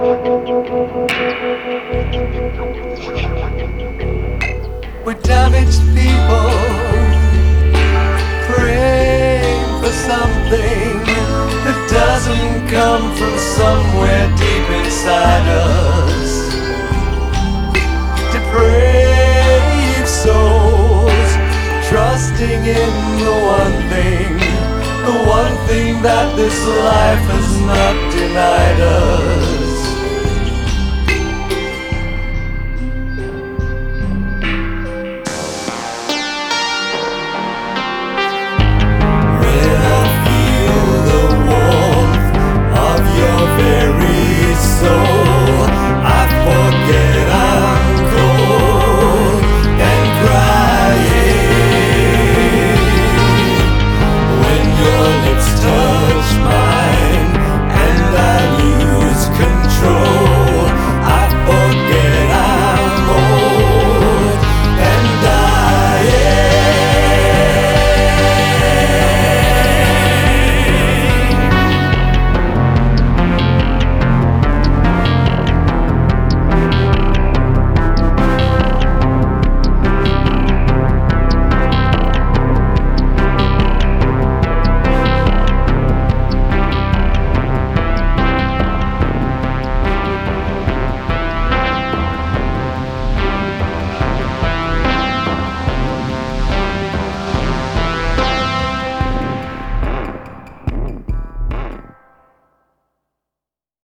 We're damaged people praying for something that doesn't come from somewhere deep inside us. Depraved souls trusting in the one thing, the one thing that this life has not denied us.